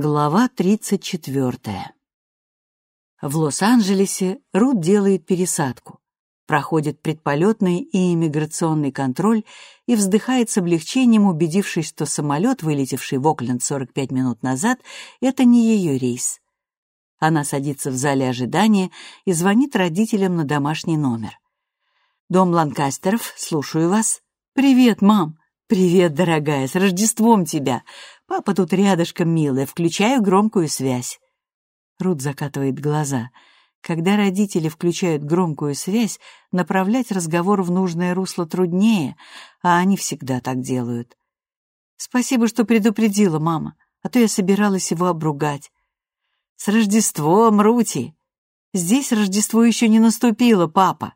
Глава 34. В Лос-Анджелесе Рут делает пересадку, проходит предполетный и иммиграционный контроль и вздыхает с облегчением, убедившись, что самолет, вылетевший в Окленд 45 минут назад, это не ее рейс. Она садится в зале ожидания и звонит родителям на домашний номер. «Дом Ланкастеров, слушаю вас». «Привет, мам!» «Привет, дорогая, с Рождеством тебя! Папа тут рядышком, милая, включаю громкую связь». Рут закатывает глаза. Когда родители включают громкую связь, направлять разговор в нужное русло труднее, а они всегда так делают. «Спасибо, что предупредила, мама, а то я собиралась его обругать». «С Рождеством, Рути!» «Здесь Рождество еще не наступило, папа».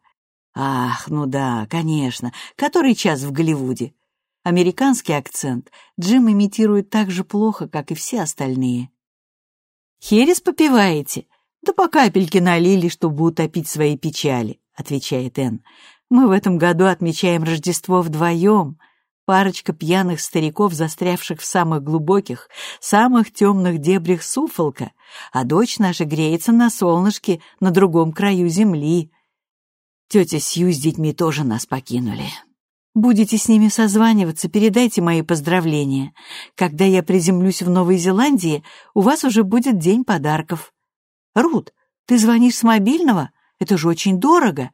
«Ах, ну да, конечно. Который час в Голливуде?» Американский акцент Джим имитирует так же плохо, как и все остальные. «Херес попиваете?» «Да по капельке налили, чтобы утопить свои печали», — отвечает Энн. «Мы в этом году отмечаем Рождество вдвоем. Парочка пьяных стариков, застрявших в самых глубоких, самых темных дебрях Суфолка, а дочь наша греется на солнышке на другом краю земли. Тетя Сью с детьми тоже нас покинули. Будете с ними созваниваться, передайте мои поздравления. Когда я приземлюсь в Новой Зеландии, у вас уже будет день подарков. Рут, ты звонишь с мобильного? Это же очень дорого.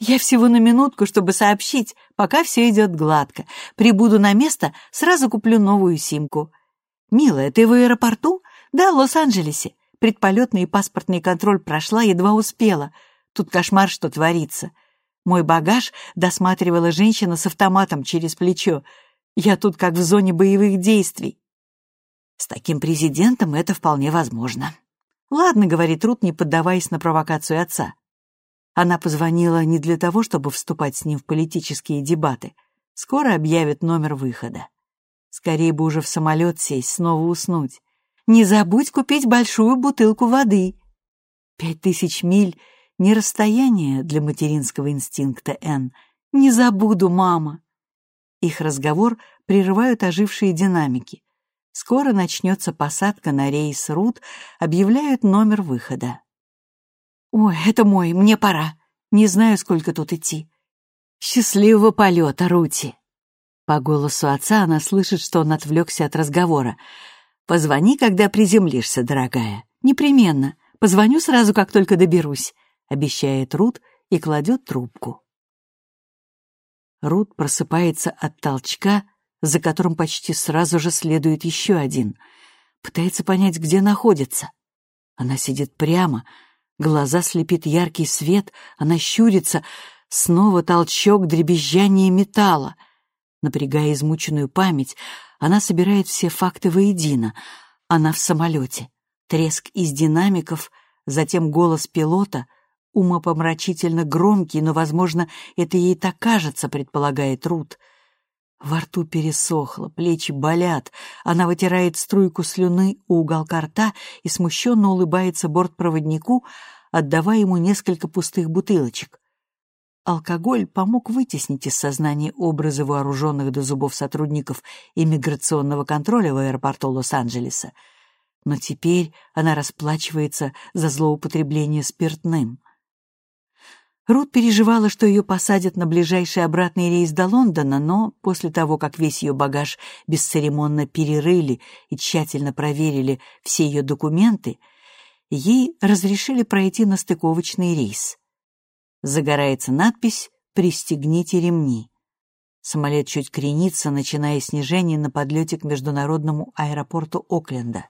Я всего на минутку, чтобы сообщить, пока все идет гладко. Прибуду на место, сразу куплю новую симку. Милая, ты в аэропорту? Да, в Лос-Анджелесе. Предполетный и паспортный контроль прошла, едва успела. Тут кошмар, что творится. Мой багаж досматривала женщина с автоматом через плечо. Я тут как в зоне боевых действий. С таким президентом это вполне возможно. «Ладно», — говорит Рут, не поддаваясь на провокацию отца. Она позвонила не для того, чтобы вступать с ним в политические дебаты. Скоро объявят номер выхода. Скорее бы уже в самолет сесть, снова уснуть. Не забудь купить большую бутылку воды. Пять тысяч миль не расстояние для материнского инстинкта Н. «Не забуду, мама!» Их разговор прерывают ожившие динамики. Скоро начнется посадка на рейс Рут, объявляют номер выхода. «Ой, это мой, мне пора. Не знаю, сколько тут идти». «Счастливого полета, Рути!» По голосу отца она слышит, что он отвлекся от разговора. «Позвони, когда приземлишься, дорогая. Непременно. Позвоню сразу, как только доберусь обещает Рут и кладет трубку. Рут просыпается от толчка, за которым почти сразу же следует еще один. Пытается понять, где находится. Она сидит прямо, глаза слепит яркий свет, она щурится, снова толчок, дребезжание металла. Напрягая измученную память, она собирает все факты воедино. Она в самолете. Треск из динамиков, затем голос пилота, умопомрачительно громкий, но, возможно, это ей так кажется, предполагает Рут. Во рту пересохло, плечи болят. Она вытирает струйку слюны у уголка рта и смущенно улыбается бортпроводнику, отдавая ему несколько пустых бутылочек. Алкоголь помог вытеснить из сознания образы вооруженных до зубов сотрудников иммиграционного контроля в аэропорту Лос-Анджелеса. Но теперь она расплачивается за злоупотребление спиртным. Рут переживала, что ее посадят на ближайший обратный рейс до Лондона, но после того, как весь ее багаж бесцеремонно перерыли и тщательно проверили все ее документы, ей разрешили пройти на стыковочный рейс. Загорается надпись «Пристегните ремни». Самолет чуть кренится, начиная снижение на подлете к международному аэропорту Окленда.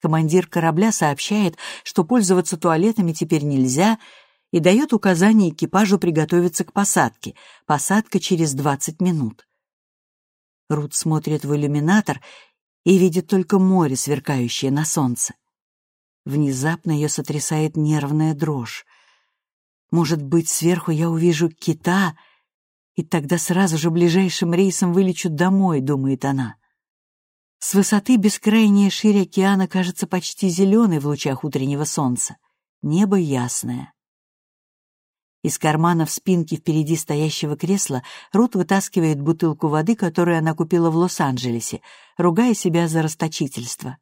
Командир корабля сообщает, что пользоваться туалетами теперь нельзя — и дает указание экипажу приготовиться к посадке. Посадка через 20 минут. Рут смотрит в иллюминатор и видит только море, сверкающее на солнце. Внезапно ее сотрясает нервная дрожь. Может быть, сверху я увижу кита, и тогда сразу же ближайшим рейсом вылечу домой, думает она. С высоты бескрайняя ширь океана кажется почти зеленой в лучах утреннего солнца. Небо ясное. Из кармана в спинке впереди стоящего кресла Рут вытаскивает бутылку воды, которую она купила в Лос-Анджелесе, ругая себя за расточительство.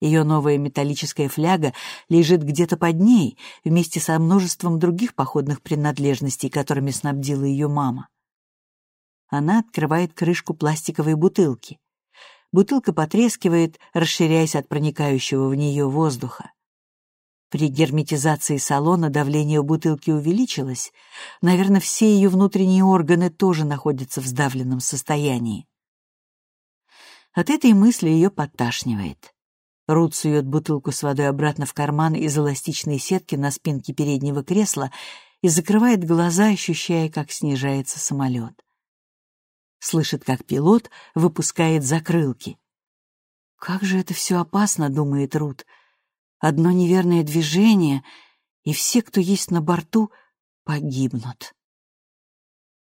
Ее новая металлическая фляга лежит где-то под ней, вместе со множеством других походных принадлежностей, которыми снабдила ее мама. Она открывает крышку пластиковой бутылки. Бутылка потрескивает, расширяясь от проникающего в нее воздуха. При герметизации салона давление бутылки увеличилось. Наверное, все ее внутренние органы тоже находятся в сдавленном состоянии. От этой мысли ее подташнивает. Рут сует бутылку с водой обратно в карман из эластичной сетки на спинке переднего кресла и закрывает глаза, ощущая, как снижается самолет. Слышит, как пилот выпускает закрылки. «Как же это все опасно», — думает Рут. «Одно неверное движение, и все, кто есть на борту, погибнут».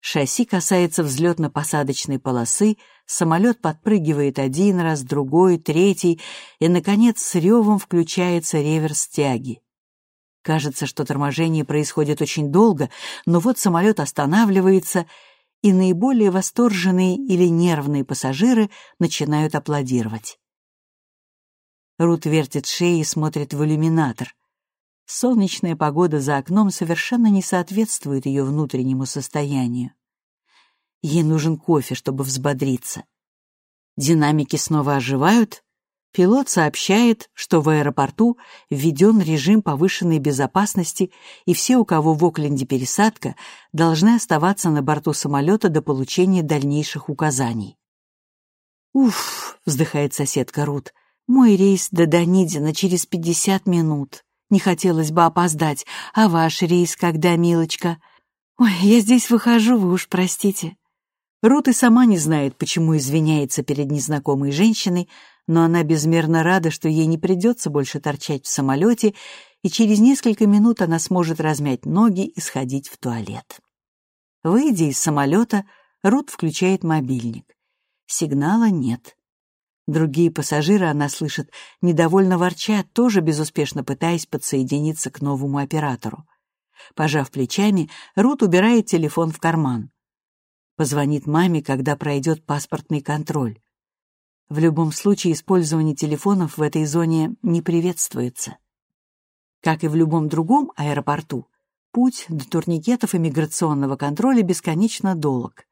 Шасси касается взлетно-посадочной полосы, самолет подпрыгивает один раз, другой, третий, и, наконец, с ревом включается реверс тяги. Кажется, что торможение происходит очень долго, но вот самолет останавливается, и наиболее восторженные или нервные пассажиры начинают аплодировать. Рут вертит шеей и смотрит в иллюминатор. Солнечная погода за окном совершенно не соответствует ее внутреннему состоянию. Ей нужен кофе, чтобы взбодриться. Динамики снова оживают. Пилот сообщает, что в аэропорту введен режим повышенной безопасности, и все, у кого в Окленде пересадка, должны оставаться на борту самолета до получения дальнейших указаний. «Уф», — вздыхает соседка Рут, — «мой рейс до Данидина через пятьдесят минут». Не хотелось бы опоздать. А ваш рейс когда, милочка? Ой, я здесь выхожу, вы уж простите. Рут и сама не знает, почему извиняется перед незнакомой женщиной, но она безмерно рада, что ей не придется больше торчать в самолете, и через несколько минут она сможет размять ноги и сходить в туалет. Выйдя из самолета, Рут включает мобильник. Сигнала нет. Другие пассажиры, она слышит, недовольно ворчат, тоже безуспешно пытаясь подсоединиться к новому оператору. Пожав плечами, Рут убирает телефон в карман. Позвонит маме, когда пройдет паспортный контроль. В любом случае использование телефонов в этой зоне не приветствуется. Как и в любом другом аэропорту, путь до турникетов иммиграционного контроля бесконечно долг.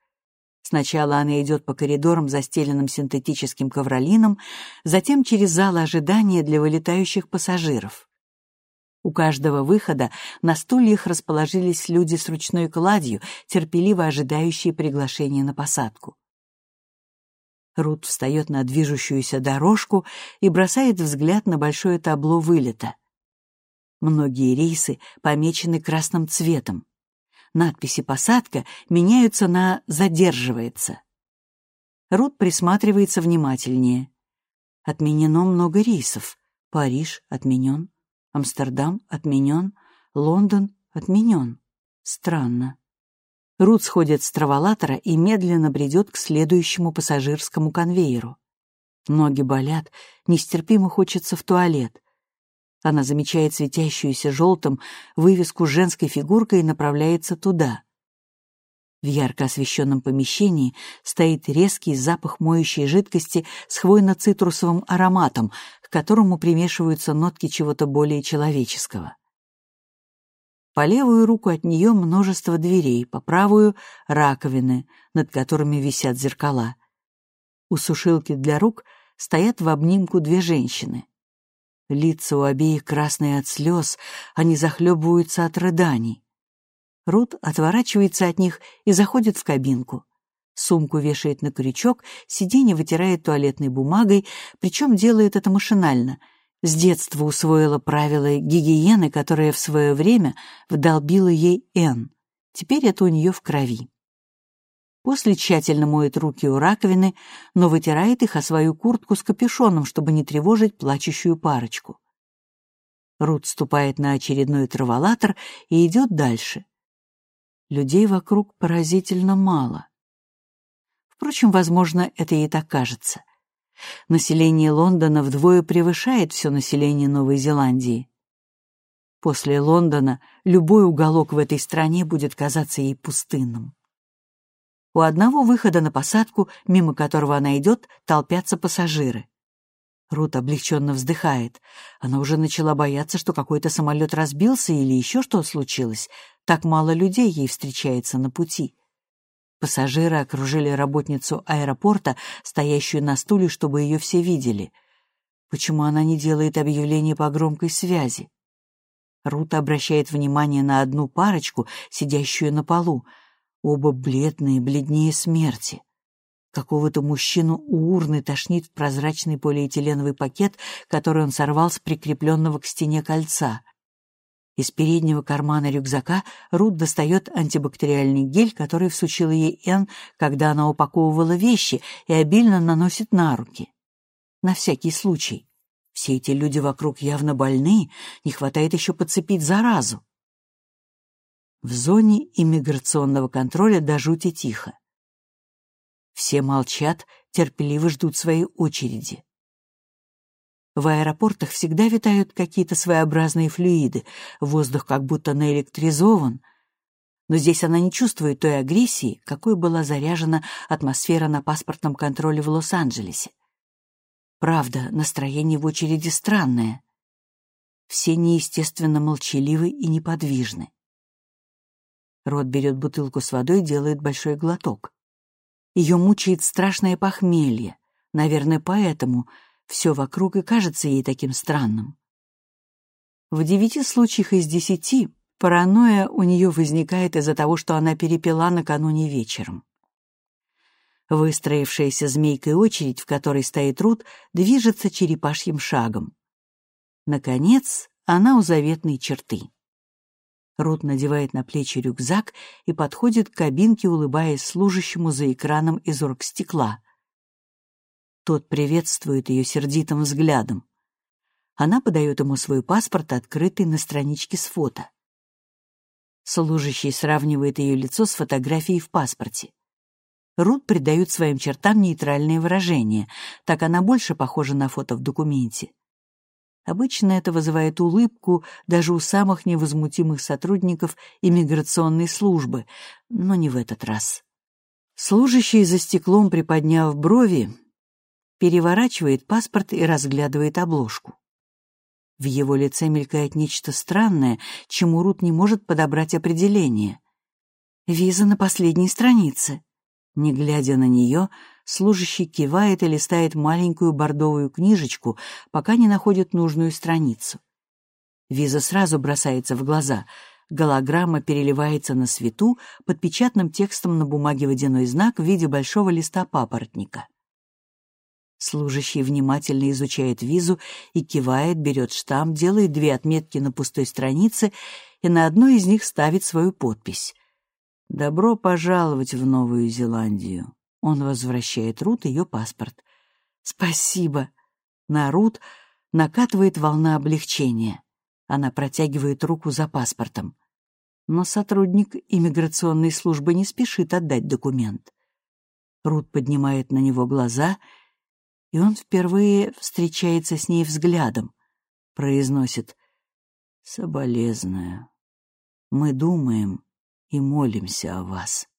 Сначала она идет по коридорам, застеленным синтетическим ковролином, затем через зал ожидания для вылетающих пассажиров. У каждого выхода на стульях расположились люди с ручной кладью, терпеливо ожидающие приглашения на посадку. Рут встает на движущуюся дорожку и бросает взгляд на большое табло вылета. Многие рейсы помечены красным цветом надписи «посадка» меняются на «задерживается». Рут присматривается внимательнее. Отменено много рейсов. Париж отменен, Амстердам отменен, Лондон отменен. Странно. Рут сходит с траволатора и медленно бредет к следующему пассажирскому конвейеру. Ноги болят, нестерпимо хочется в туалет. Она замечает светящуюся желтым вывеску с женской фигуркой и направляется туда. В ярко освещенном помещении стоит резкий запах моющей жидкости с хвойно-цитрусовым ароматом, к которому примешиваются нотки чего-то более человеческого. По левую руку от нее множество дверей, по правую — раковины, над которыми висят зеркала. У сушилки для рук стоят в обнимку две женщины. Лица у обеих красные от слез, они захлебываются от рыданий. Рут отворачивается от них и заходит в кабинку. Сумку вешает на крючок, сиденье вытирает туалетной бумагой, причем делает это машинально. С детства усвоила правила гигиены, которое в свое время вдолбила ей Энн. Теперь это у нее в крови. После тщательно моет руки у раковины, но вытирает их о свою куртку с капюшоном, чтобы не тревожить плачущую парочку. Рут ступает на очередной траволатор и идет дальше. Людей вокруг поразительно мало. Впрочем, возможно, это ей так кажется. Население Лондона вдвое превышает все население Новой Зеландии. После Лондона любой уголок в этой стране будет казаться ей пустынным. У одного выхода на посадку, мимо которого она идет, толпятся пассажиры. Рут облегченно вздыхает. Она уже начала бояться, что какой-то самолет разбился или еще что случилось. Так мало людей ей встречается на пути. Пассажиры окружили работницу аэропорта, стоящую на стуле, чтобы ее все видели. Почему она не делает объявление по громкой связи? Рут обращает внимание на одну парочку, сидящую на полу. Оба бледные, бледнее смерти. Какого-то мужчину у урны тошнит в прозрачный полиэтиленовый пакет, который он сорвал с прикрепленного к стене кольца. Из переднего кармана рюкзака Рут достает антибактериальный гель, который всучила ей Энн, когда она упаковывала вещи, и обильно наносит на руки. На всякий случай. Все эти люди вокруг явно больны, не хватает еще подцепить заразу. В зоне иммиграционного контроля до жути тихо. Все молчат, терпеливо ждут своей очереди. В аэропортах всегда витают какие-то своеобразные флюиды, воздух как будто наэлектризован, но здесь она не чувствует той агрессии, какой была заряжена атмосфера на паспортном контроле в Лос-Анджелесе. Правда, настроение в очереди странное. Все неестественно молчаливы и неподвижны. Рот берет бутылку с водой и делает большой глоток. Ее мучает страшное похмелье. Наверное, поэтому все вокруг и кажется ей таким странным. В девяти случаях из десяти паранойя у нее возникает из-за того, что она перепила накануне вечером. Выстроившаяся змейкой очередь, в которой стоит Рут, движется черепашьим шагом. Наконец, она у заветной черты. Рут надевает на плечи рюкзак и подходит к кабинке, улыбаясь служащему за экраном из оргстекла. Тот приветствует ее сердитым взглядом. Она подает ему свой паспорт, открытый на страничке с фото. Служащий сравнивает ее лицо с фотографией в паспорте. Рут придает своим чертам нейтральное выражение, так она больше похожа на фото в документе. Обычно это вызывает улыбку даже у самых невозмутимых сотрудников иммиграционной службы, но не в этот раз. Служащий за стеклом, приподняв брови, переворачивает паспорт и разглядывает обложку. В его лице мелькает нечто странное, чему Рут не может подобрать определение. «Виза на последней странице», не глядя на нее, служащий кивает и листает маленькую бордовую книжечку, пока не находит нужную страницу. Виза сразу бросается в глаза. Голограмма переливается на свету под печатным текстом на бумаге водяной знак в виде большого листа папоротника. Служащий внимательно изучает визу и кивает, берет штамп, делает две отметки на пустой странице и на одной из них ставит свою подпись. «Добро пожаловать в Новую Зеландию». Он возвращает Рут ее паспорт. «Спасибо». На Рут накатывает волна облегчения. Она протягивает руку за паспортом. Но сотрудник иммиграционной службы не спешит отдать документ. Рут поднимает на него глаза, и он впервые встречается с ней взглядом. Произносит «Соболезную. Мы думаем, и молимся о вас.